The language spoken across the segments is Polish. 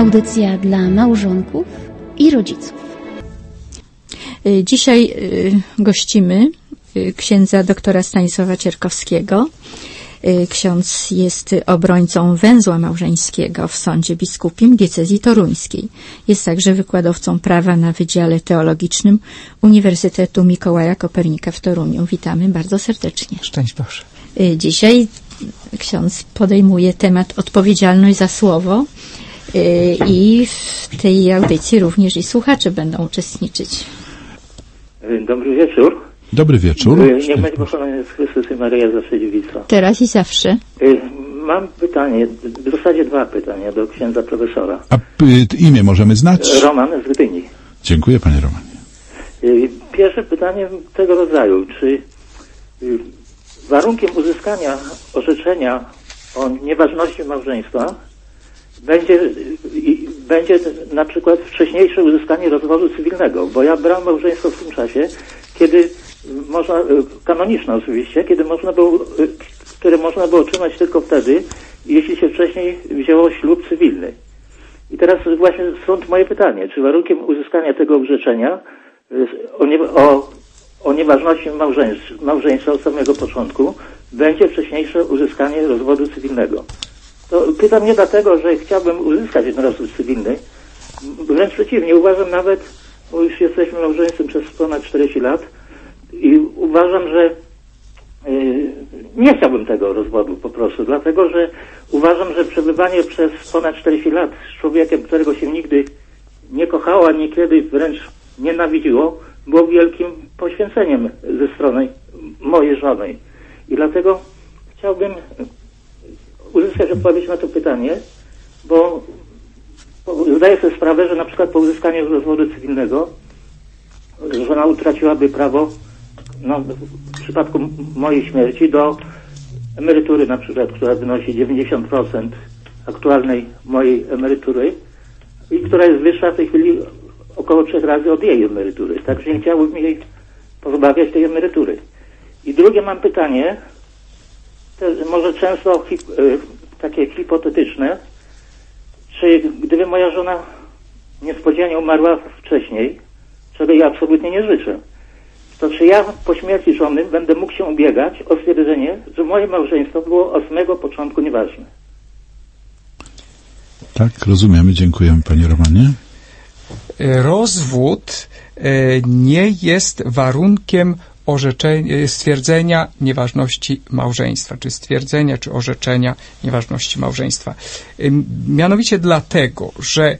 Audycja dla małżonków i rodziców. Y, Dzisiaj y, gościmy y, księdza doktora Stanisława Cierkowskiego. Ksiądz jest obrońcą węzła małżeńskiego w Sądzie Biskupim Diecezji Toruńskiej. Jest także wykładowcą prawa na Wydziale Teologicznym Uniwersytetu Mikołaja Kopernika w Toruniu. Witamy bardzo serdecznie. Szczęść Boże. Dzisiaj ksiądz podejmuje temat odpowiedzialność za słowo i w tej audycji również i słuchacze będą uczestniczyć. Dobry wieczór. Dobry wieczór. Niech będzie pochwalony Jezus Chrystus i Maryja zawsze dziewica. Teraz i zawsze. Y, Mam pytanie, w zasadzie dwa pytania do księdza profesora. A imię możemy znać? Roman z Gdyni. Dziękuję panie Romanie. Y, Pierwsze pytanie tego rodzaju. Czy y, warunkiem uzyskania orzeczenia o nieważności małżeństwa będzie, będzie na przykład wcześniejsze uzyskanie rozwodu cywilnego? Bo ja brałem małżeństwo w tym czasie, kiedy można, y, kanoniczne oczywiście, kiedy można było, y, które można było otrzymać tylko wtedy, jeśli się wcześniej wzięło ślub cywilny. I teraz właśnie stąd moje pytanie, czy warunkiem uzyskania tego orzeczenia y, o, nie, o, o nieważności małżeństw, małżeństwa od samego początku będzie wcześniejsze uzyskanie rozwodu cywilnego? To pytam nie dlatego, że chciałbym uzyskać rozwód cywilny, wręcz przeciwnie, uważam nawet, bo już jesteśmy małżeństwem przez ponad 40 lat i uważam, że y, nie chciałbym tego rozwodu po prostu, dlatego że uważam, że przebywanie przez ponad 40 lat z człowiekiem, którego się nigdy nie kochało, a niekiedy wręcz nienawidziło, było wielkim poświęceniem ze strony mojej żony. I dlatego chciałbym uzyskać odpowiedź na to pytanie, bo zdaję sobie sprawę, że na przykład po uzyskaniu rozwodu cywilnego żona utraciłaby prawo no, w przypadku mojej śmierci do emerytury na przykład, która wynosi 90% aktualnej mojej emerytury i która jest wyższa w tej chwili około trzech razy od jej emerytury. Także nie chciałbym jej pozbawiać tej emerytury. I drugie mam pytanie, może często hip, y, takie hipotetyczne, czy gdyby moja żona niespodzianie umarła wcześniej, czego ja absolutnie nie życzę, to czy ja po śmierci żony będę mógł się ubiegać o stwierdzenie, że moje małżeństwo było od samego początku nieważne? Tak, rozumiemy. Dziękujemy panie Romanie. E, Rozwód e, nie jest warunkiem orzeczenia, e, stwierdzenia nieważności małżeństwa, czy stwierdzenia, czy orzeczenia nieważności małżeństwa. Mianowicie dlatego, że e,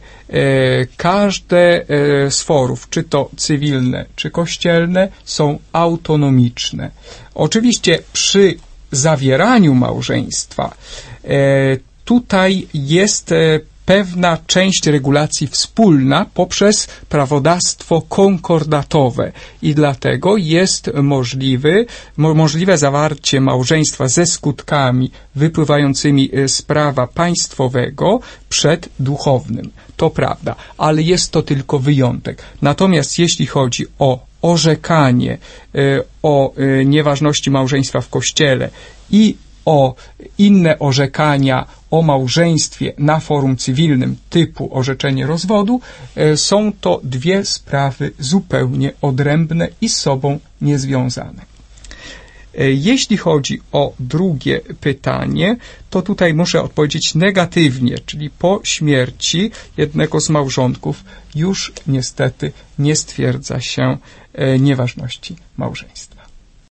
każde e, z forów, czy to cywilne, czy kościelne, są autonomiczne. Oczywiście przy zawieraniu małżeństwa tutaj jest pewna część regulacji wspólna poprzez prawodawstwo konkordatowe i dlatego jest możliwy, mo, możliwe zawarcie małżeństwa ze skutkami wypływającymi e, z prawa państwowego przed duchownym. To prawda, ale jest to tylko wyjątek. Natomiast jeśli chodzi o orzekanie e, o e, nieważności małżeństwa w kościele i o inne orzekania o małżeństwie na forum cywilnym typu orzeczenie rozwodu, e, są to dwie sprawy zupełnie odrębne i z sobą niezwiązane. E, Jeśli chodzi o drugie pytanie, to tutaj muszę odpowiedzieć negatywnie, czyli po śmierci jednego z małżonków już niestety nie stwierdza się e, nieważności małżeństwa.